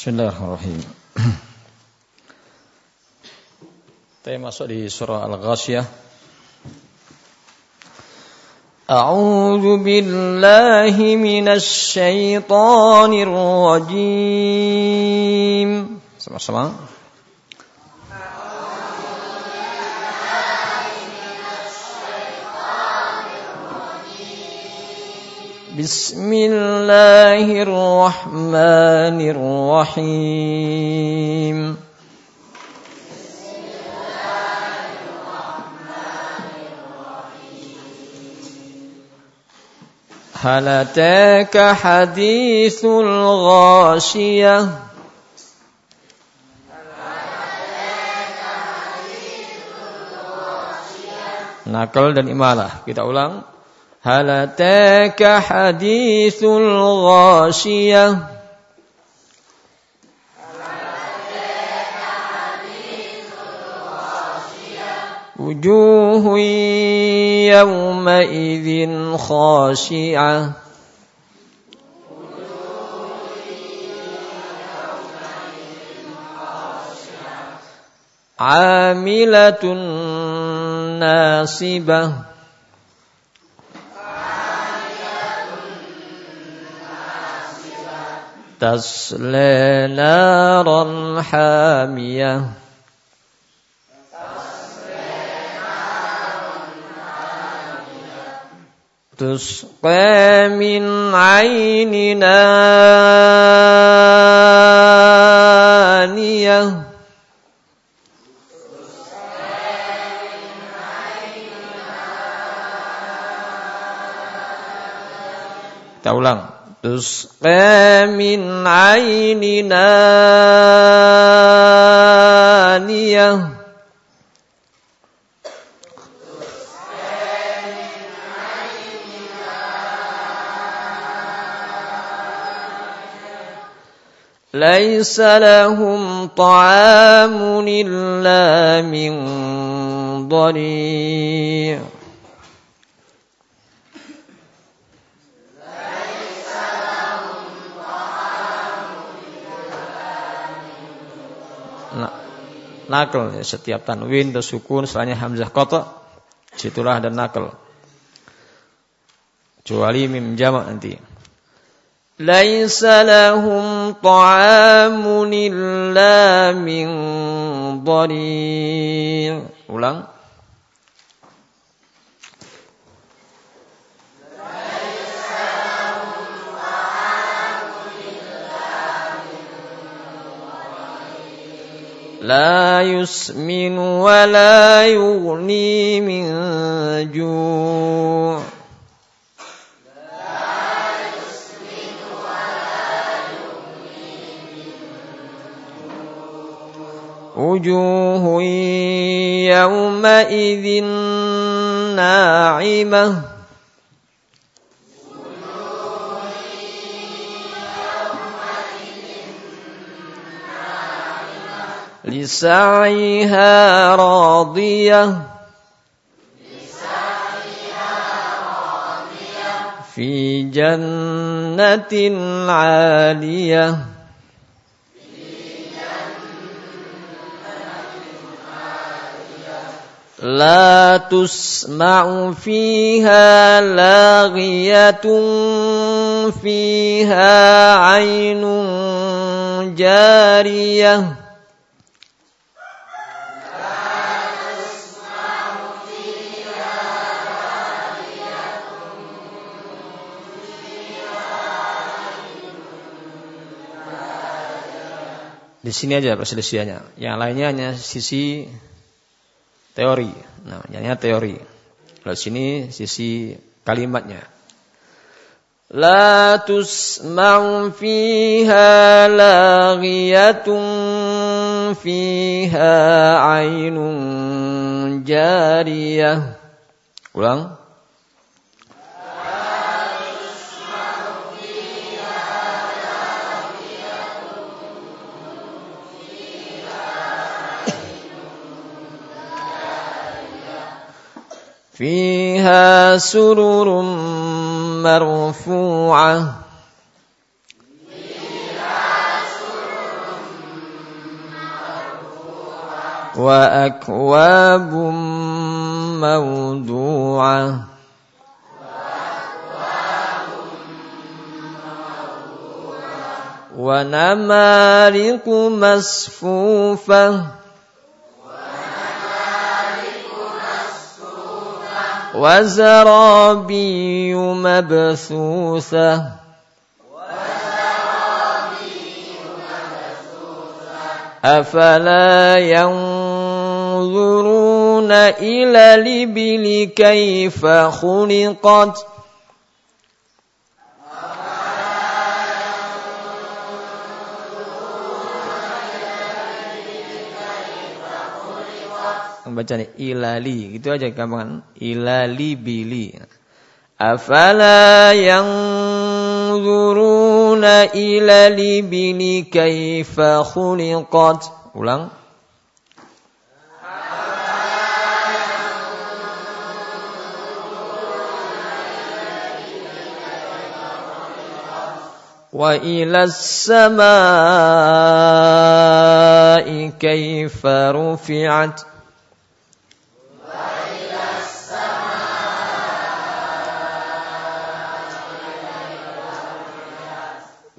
Bismillahirrahmanirrahim. Kita masuk di surah Al-Ghasyiyah. أعوذ بالله من الشيطان الرجيم. سمع سمع بسم الله الرحمن الرحيم هل أتاك حديث الغاشية Nakal dan imalah. Kita ulang. هل أتاك حديث الغاشية وجوه يومئذ خاشعة. عاملة ناصبة. تصلى نارا حامية. تسقى من عين آنية Kita ulang. تسقى من عين آنية ليس لهم طعام إلا من ضريع nakal ya, setiap tanwin dan sukun setelahnya hamzah qata situlah ada nakal kecuali mim jamak nanti ليس لهم طعام إلا من ضريع. Ulang. لا يسمن ولا يغني من جوع. وجوه يومئذ ناعمة. لسعيها راضية. في جنة عالية. لا تسمع فيها لاغية فيها عين جارية Di sini aja perselisihannya. Yang lainnya hanya sisi teori. Nah, hanya teori. Kalau sini sisi kalimatnya. La tusma'u fiha laghiyatun fiha 'ainun jariyah Ulang. فيها سرر مرفوعة. وأكواب موضوعة. ونمارق مصفوفة وزرابي مبثوثة. أفلا ينظرون إلى الإبل كيف خلقت؟ Bacanya ilali gitu aja gampang ilali bili afala yang zuruna ilali bili kaifa khuliqat ulang wa ila samai kaifa rufi'at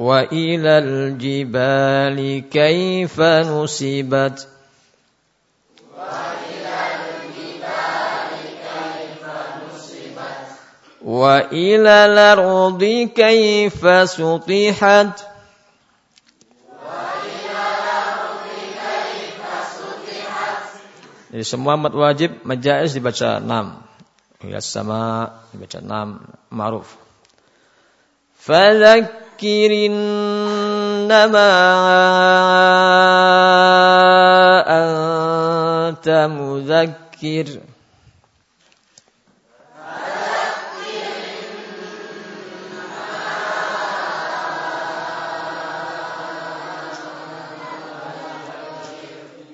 وإلى الجبال كيف نصبت وإلى الأرض كيف سطحت Jadi semua mat wajib majais dibaca 6. Ya sama dibaca 6 ma'ruf. Fadzak فذكر إنما أنت مذكر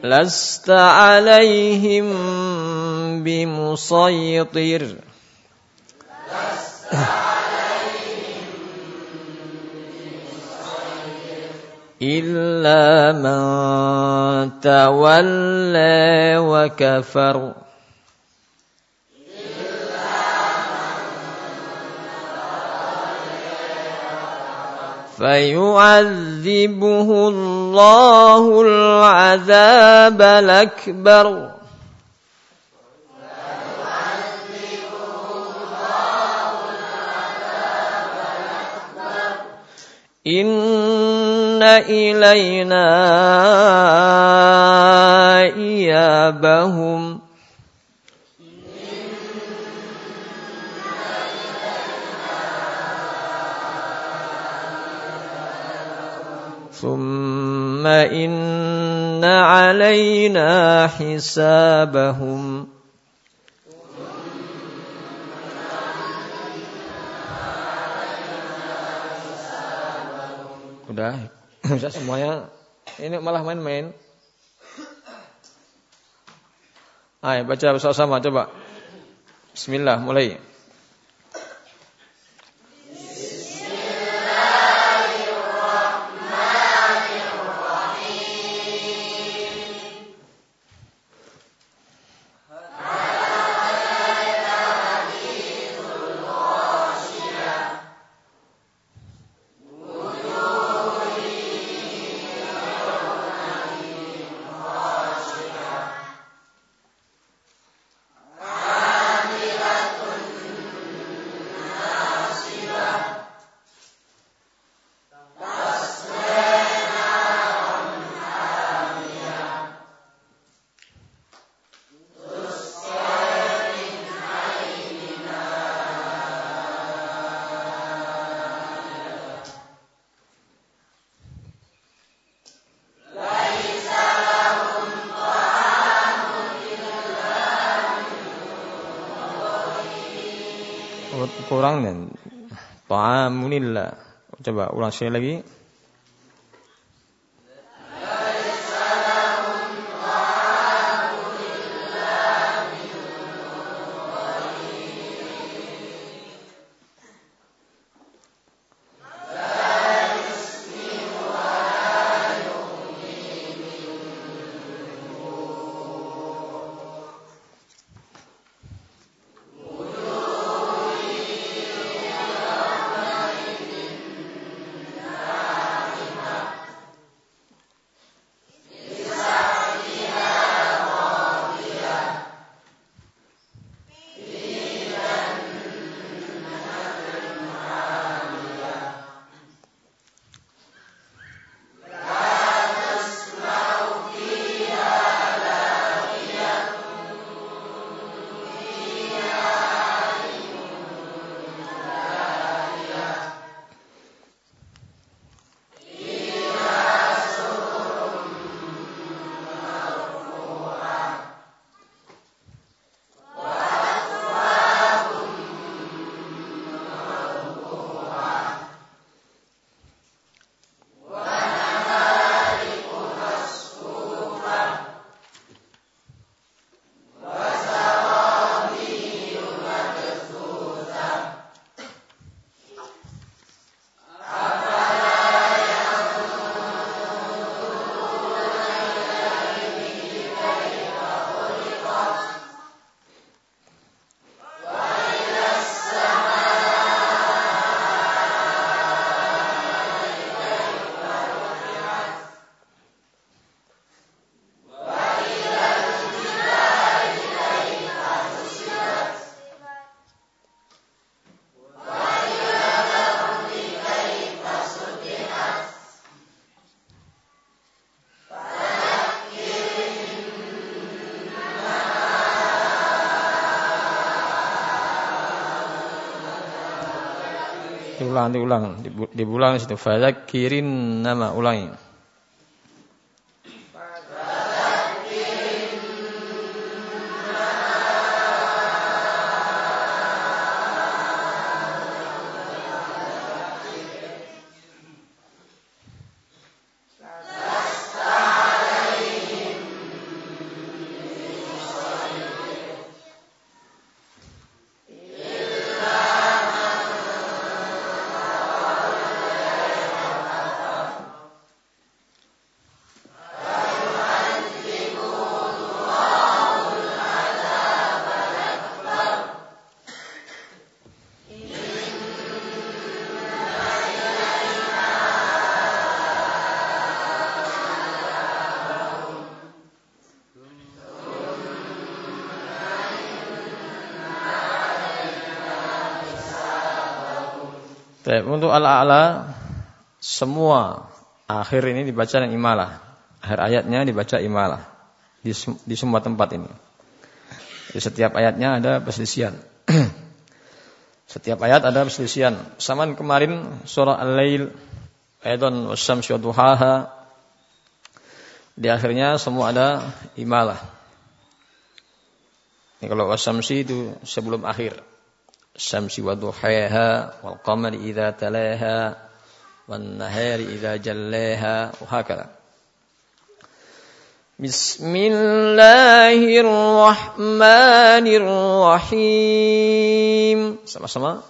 لست عليهم بمسيطر إلا من تولى وكفر. فيعذبه الله العذاب الأكبر. إن إلينا إيابهم. ثم إن علينا حسابهم. Udah, bisa semuanya. Ini malah main-main. Ayo baca bersama-sama coba. Bismillah, mulai. Kurang dan ta'amunillah. Coba ulang sekali lagi. Diulang diulang. Diulang di situ. Fadzakirin nama ulangi Ala-ala semua akhir ini dibaca dengan imalah. Akhir ayatnya dibaca imalah di, di semua tempat ini. Di setiap ayatnya ada perselisihan. setiap ayat ada perselisihan. Saman kemarin surah Al-Lail, Aidon wasyamsi wa duhaha. Di akhirnya semua ada imalah. Ini kalau wasyamsi itu sebelum akhir. الشمس وضحيها والقمر إذا تلاها والنهار إذا جلاها وهكذا. بسم الله الرحمن الرحيم. sama-sama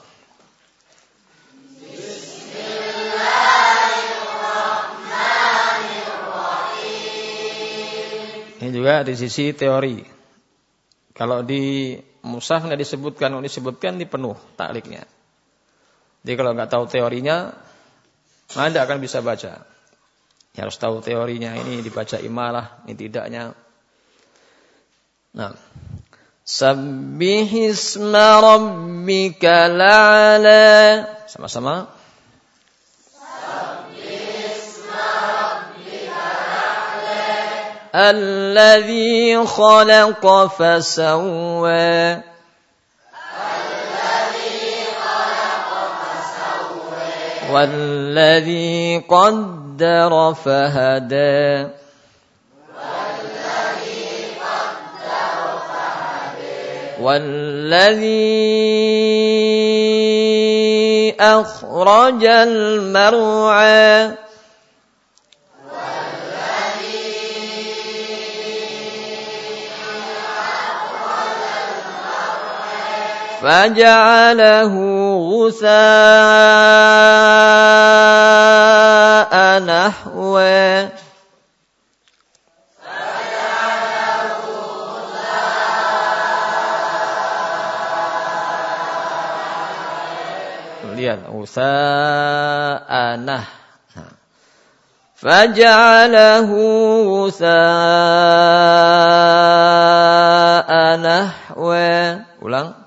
Ini juga di sisi teori. Kalau di Musaf nggak disebutkan, kalau disebutkan di penuh takliknya. Jadi kalau nggak tahu teorinya, Anda akan bisa baca. Ya, harus tahu teorinya ini dibaca imalah, ini tidaknya. Nah. Sabbihisma rabbika la'ala. Sama-sama. الذي خلق فسوى. والذي قدر فهدى. والذي أخرج المرعى. فجعله غثاء نحوه. فجعله غثاء نحوه.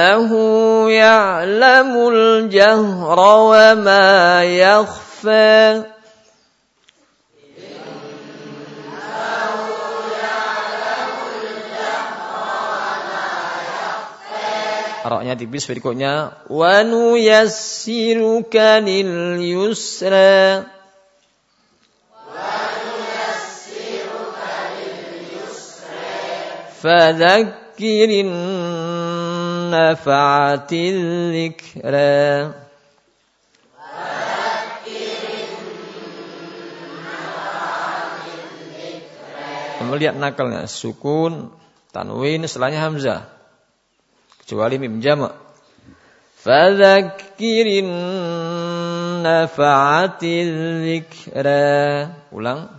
إنه يعلم الجهر وما يخفى Roknya tipis berikutnya wa nuyassiruka lil yusra فذكر النفعة الذكرى Melihat nakalnya sukun, tanwin, setelahnya hamzah. Kecuali mim jamak. Fadzakirin nafa'atil dzikra. Ulang.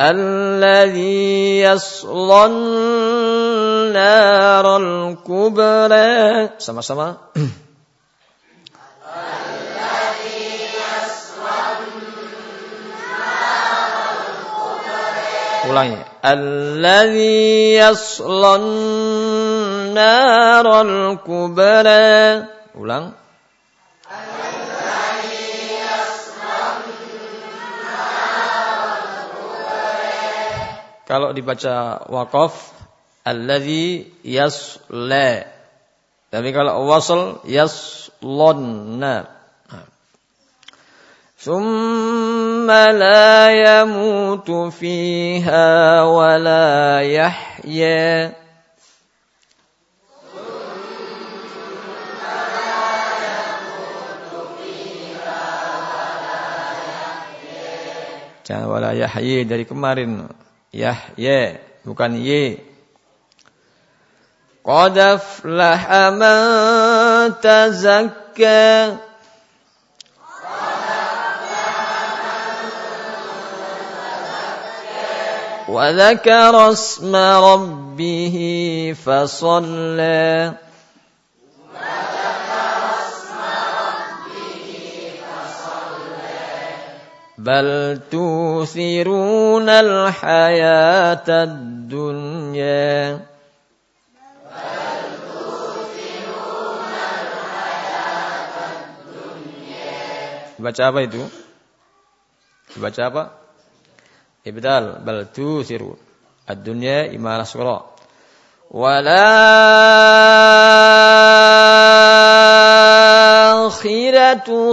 الذي يصلى النار الكبرى Sama-sama. Ulangi. الذي يصلى النار الكبرى Ulang. Kalau dibaca waqaf alladzi yasla. Tapi kalau wasl yaslonna. ثم لا يموت فيها ولا يحيا Jangan wala yahyi dari kemarin. Yahya bukan Y. Qad aflaha man tazakka وذكر اسم ربه فصلى بل توثرون الحياة الدنيا Baca apa itu? Baca apa? Ibdal bal tusiru ad-dunya imalah surah. والآخرة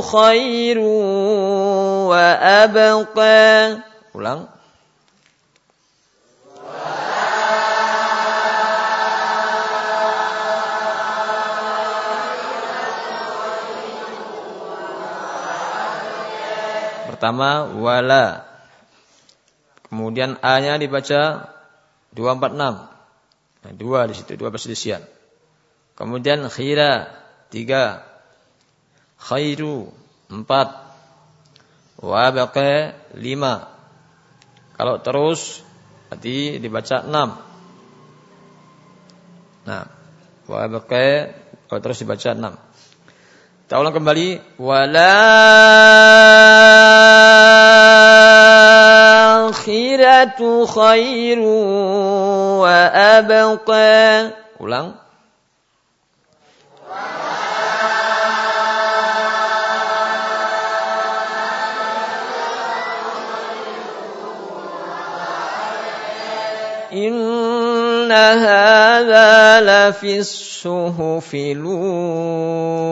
خير وأبقى Ulang. pertama wala. Kemudian A-nya dibaca 246. Nah, dua di situ, dua perselisihan. Kemudian khira, tiga. Khairu, empat. Wabaqa, lima. Kalau terus, berarti dibaca enam. Nah, wabaqa, kalau terus dibaca enam. Kita ulang kembali. Wala akhiratu khairu wa abqa. Ulang. إن هذا لفي الصحف الأولى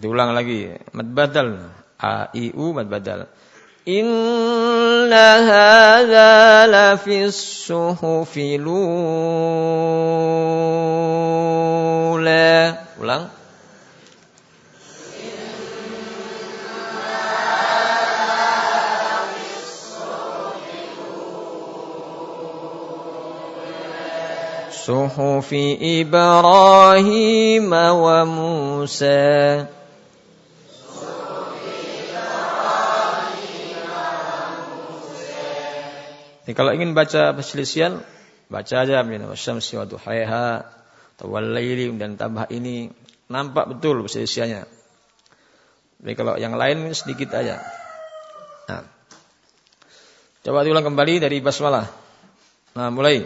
Diulang lagi. Mad badal. A, I, U, mad badal. Inna إن هذا لفي الصحف الأولى. Ulang. صحف إبراهيم وموسى. Jadi kalau ingin baca perselisihan, baca aja min wasyamsi wa duhaiha tawallaili dan tambah ini nampak betul perselisihannya. Tapi kalau yang lain sedikit aja. Nah. Coba diulang kembali dari basmalah. Nah, mulai.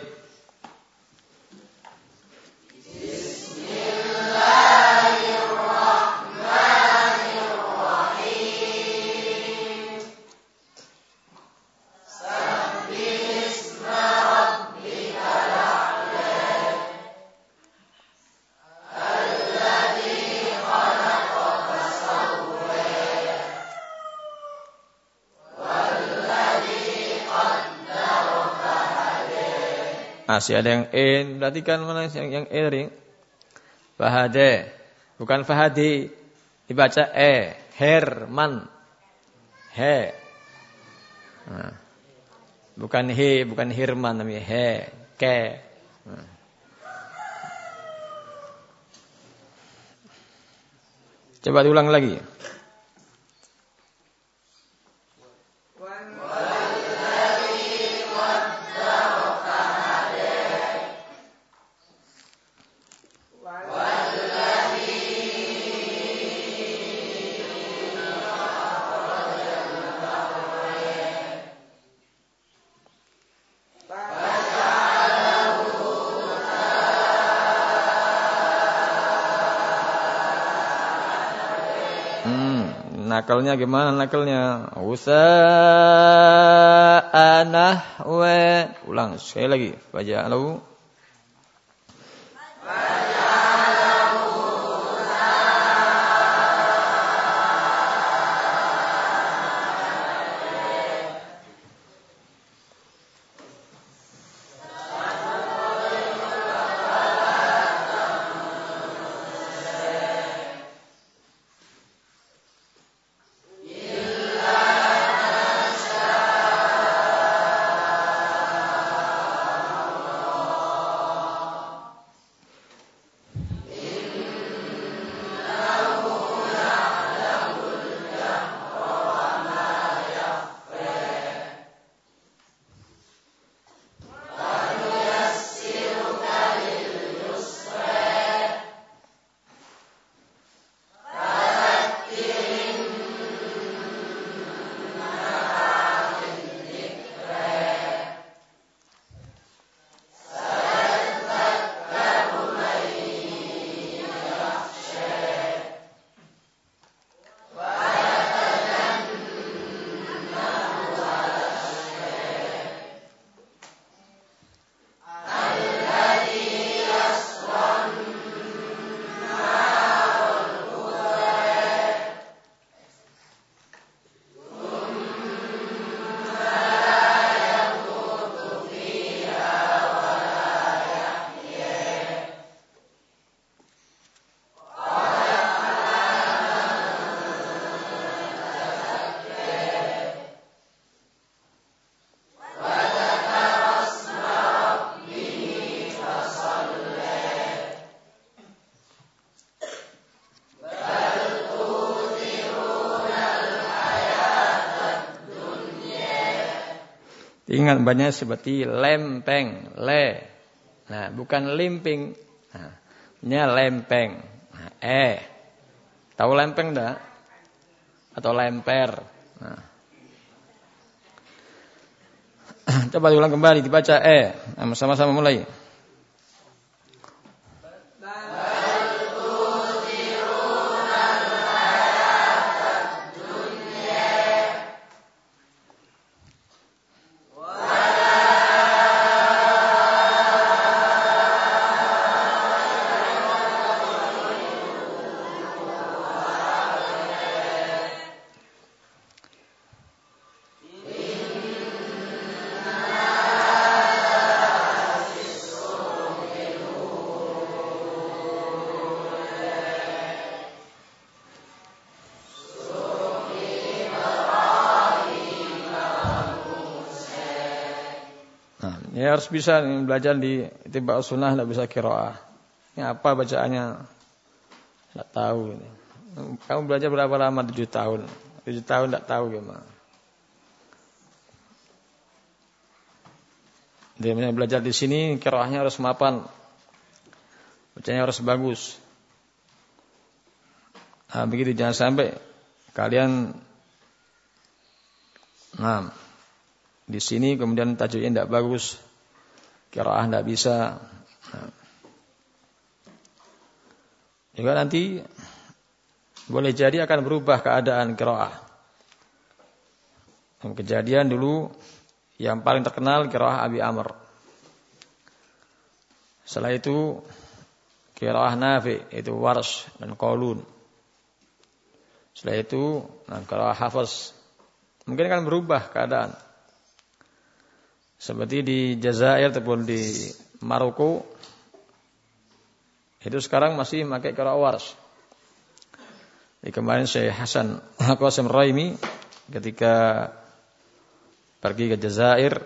Masih ada yang E, berarti kan mana yang, yang E tadi? Fahade. Bukan Fahadi. Dibaca E. Herman. He. Nah. Bukan he, bukan Hirman namanya he, ke. Nah. Coba diulang lagi. Nakalnya gimana nakalnya? Usa'anah wa ulang sekali lagi. Baca Ingat banyak seperti lempeng, le. Nah, bukan limping. Nah, lempeng. Nah, eh. Tahu lempeng enggak? Atau lemper. Nah. Coba diulang kembali dibaca eh. Sama-sama mulai. Harus bisa belajar di tiba sunnah tidak bisa kiroah. Ini apa bacaannya? Tidak tahu. Kamu belajar berapa lama? Tujuh tahun. Tujuh tahun tidak tahu gimana. Dia belajar di sini kiroahnya harus mapan. Bacanya harus bagus. Nah, begitu jangan sampai kalian Nah, di sini kemudian tajwidnya tidak bagus kiraah tidak bisa. Juga nanti boleh jadi akan berubah keadaan kiraah. Kejadian dulu yang paling terkenal kiraah Abi Amr. Setelah itu kiraah Nafi itu Warsh dan Qaulun. Setelah itu kiraah Hafiz. Mungkin akan berubah keadaan. Seperti di Jazair ataupun di Maroko itu sekarang masih pakai kira wars. Di kemarin saya Hasan Qasim Raimi ketika pergi ke Jazair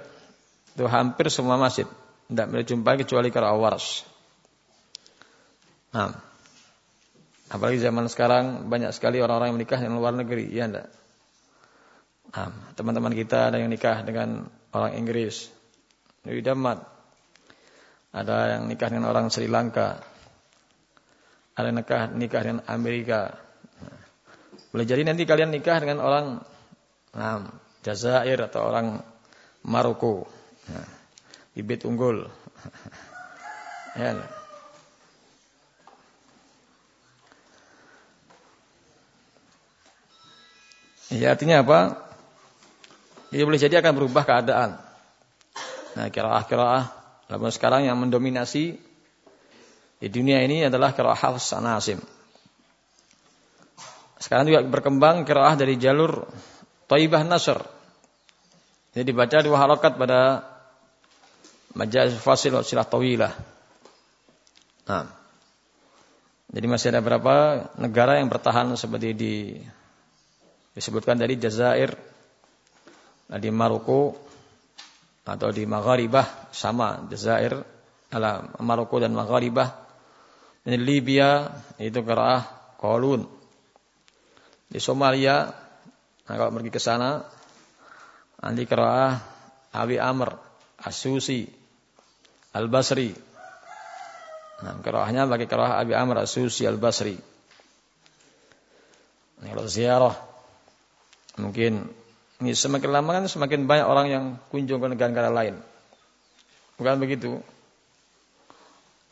itu hampir semua masjid tidak menjumpai kecuali kira wars. Nah, apalagi zaman sekarang banyak sekali orang-orang yang menikah di luar negeri, ya enggak? Nah, teman-teman kita ada yang nikah dengan orang Inggris, Nabi Damat. Ada yang nikah dengan orang Sri Lanka. Ada yang nikah, nikah dengan Amerika. Boleh jadi nanti kalian nikah dengan orang nah, Jazair atau orang Maroko. Nah, bibit unggul. ya. Ya artinya apa? Dia boleh jadi akan berubah keadaan. Nah, kiraah-kiraah lalu sekarang yang mendominasi di dunia ini adalah kiraah Hafs Anasim. Sekarang juga berkembang kiraah dari jalur Taibah Nasr. Jadi dibaca dua harakat pada majaz fasil silah tawilah. Nah. Jadi masih ada berapa negara yang bertahan seperti di disebutkan dari Jazair, di Maroko atau di Magharibah sama Jazair ala Maroko dan Magharibah. Di Libya itu kerah Kolun di Somalia nah kalau pergi ke sana nanti kerah Abi Amr Asusi Al Basri nah bagi kerah Abi Amr Asusi Al Basri nah, kalau ziarah mungkin ini semakin lama kan semakin banyak orang yang kunjung ke negara-negara lain. Bukan begitu?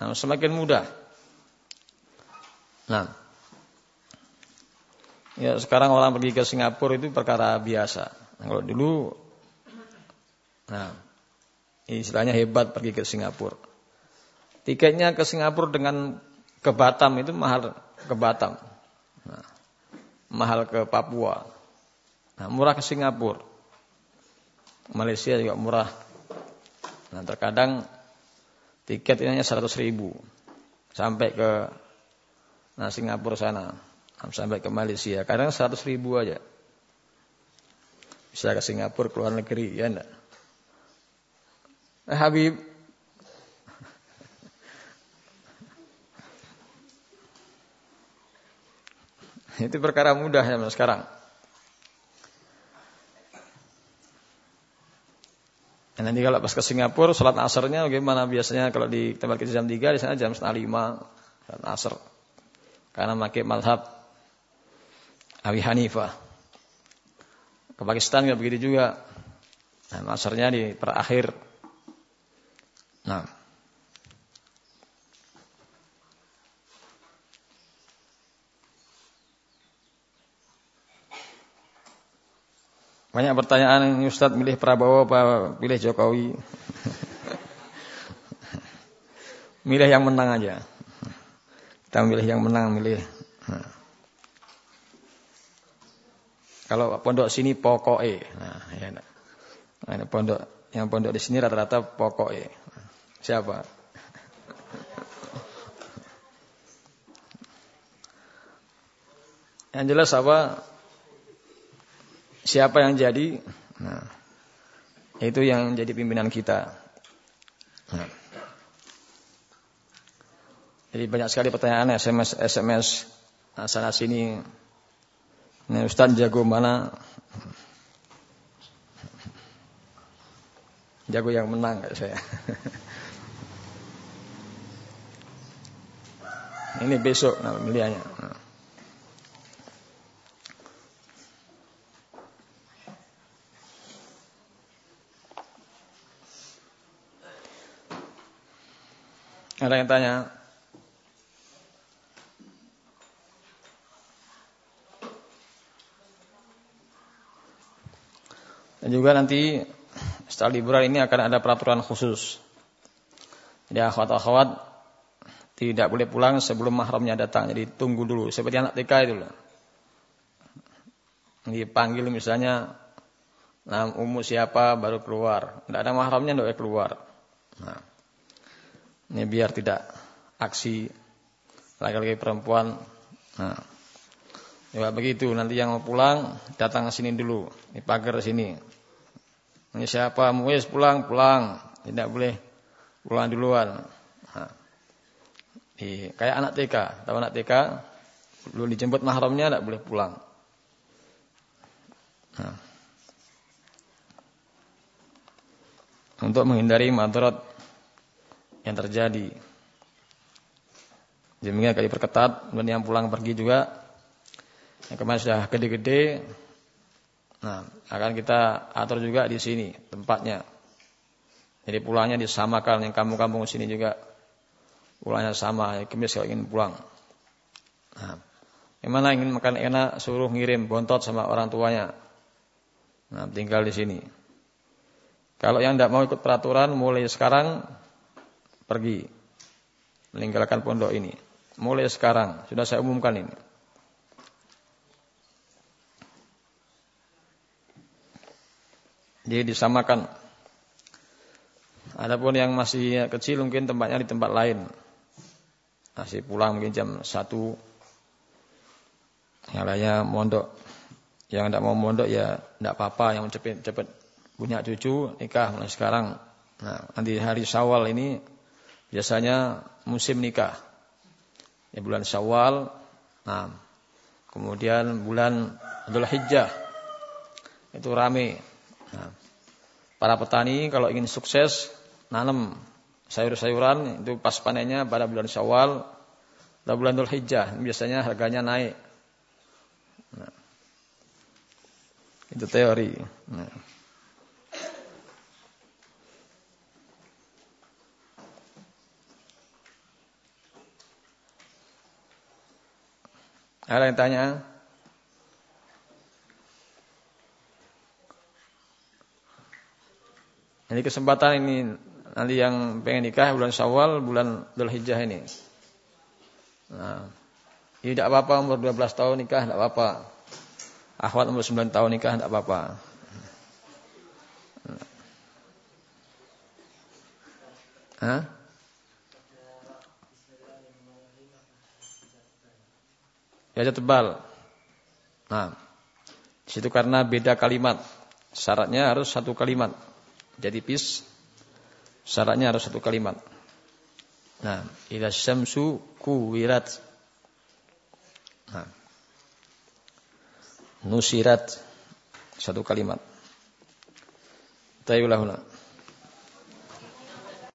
Nah, semakin mudah. Nah, ya sekarang orang pergi ke Singapura itu perkara biasa. Nah, kalau dulu, nah, istilahnya hebat pergi ke Singapura. Tiketnya ke Singapura dengan ke Batam itu mahal ke Batam. Nah, mahal ke Papua. Nah, murah ke Singapura. Malaysia juga murah. Nah, terkadang tiket ini hanya 100 ribu. Sampai ke nah, Singapura sana. Sampai ke Malaysia. Kadang 100 ribu aja. Bisa ke Singapura, ke luar negeri. Ya enggak? Eh, Habib. Itu perkara mudah ya sekarang. Nah, nanti kalau pas ke Singapura, sholat asarnya bagaimana biasanya kalau di tempat kita jam 3, di sana jam setengah 5, sholat asar. Karena pakai malhab Abi Hanifah. Ke Pakistan juga begitu juga. Nah, asarnya di perakhir. Nah. Banyak pertanyaan Ustadz milih Prabowo apa pilih Jokowi? milih yang menang aja. Kita milih yang menang, milih. Kalau pondok sini pokoknya. Nah, ya. Nah, ini pondok yang pondok di sini rata-rata pokoknya. Siapa? Yang jelas apa? Siapa yang jadi? Nah, itu yang jadi pimpinan kita. Nah. Jadi banyak sekali pertanyaan SMS SMS nah, sana sini. Ini Ustaz jago mana? Jago yang menang kayak saya. Ini besok nah, pilihannya. Nah. Ada yang tanya? Dan juga nanti setelah liburan ini akan ada peraturan khusus. Jadi akhwat-akhwat tidak boleh pulang sebelum mahramnya datang. Jadi tunggu dulu. Seperti anak TK itu loh. Dipanggil misalnya Nah, umur siapa baru keluar. Tidak ada mahramnya tidak keluar. Nah. Ini biar tidak aksi laki-laki perempuan. Nah, ya begitu. Nanti yang mau pulang datang ke sini dulu. Di pagar sini. Ini siapa? Mau pulang, pulang. Tidak boleh pulang duluan. Nah, di, kayak anak TK. Tahu anak TK? Belum dijemput mahramnya tidak boleh pulang. Nah. Untuk menghindari madarat yang terjadi. Jaminya kali perketat, dan yang pulang pergi juga yang kemarin sudah gede-gede. Nah, akan kita atur juga di sini tempatnya. Jadi pulangnya disamakan yang kampung-kampung sini juga pulangnya sama. Ya, kemis kalau ingin pulang. Nah, yang mana ingin makan enak suruh ngirim bontot sama orang tuanya. Nah, tinggal di sini. Kalau yang tidak mau ikut peraturan mulai sekarang pergi meninggalkan pondok ini. Mulai sekarang sudah saya umumkan ini. Jadi disamakan. Adapun yang masih kecil mungkin tempatnya di tempat lain. Masih pulang mungkin jam 1. Yang lainnya mondok. Yang tidak mau mondok ya tidak apa-apa. Yang cepat-cepat punya cucu nikah mulai sekarang. Nah, nanti hari Syawal ini biasanya musim nikah. Ya bulan Syawal. Nah, kemudian bulan Dhul Hijjah. Itu rame. Nah, para petani kalau ingin sukses nanam sayur-sayuran itu pas panennya pada bulan Syawal atau bulan Dhul Hijjah. Biasanya harganya naik. Nah, itu teori. Nah. Ada yang tanya? Ini kesempatan ini nanti yang pengen nikah bulan Syawal, bulan Dzulhijjah ini. Nah, tidak apa-apa umur 12 tahun nikah tidak apa-apa. Akhwat umur 9 tahun nikah tidak apa-apa. Hah? Baca tebal. Nah, di situ karena beda kalimat. Syaratnya harus satu kalimat. Jadi pis syaratnya harus satu kalimat. Nah, ila syamsu kuwirat. Nah. Nusirat satu kalimat. Tayulahuna.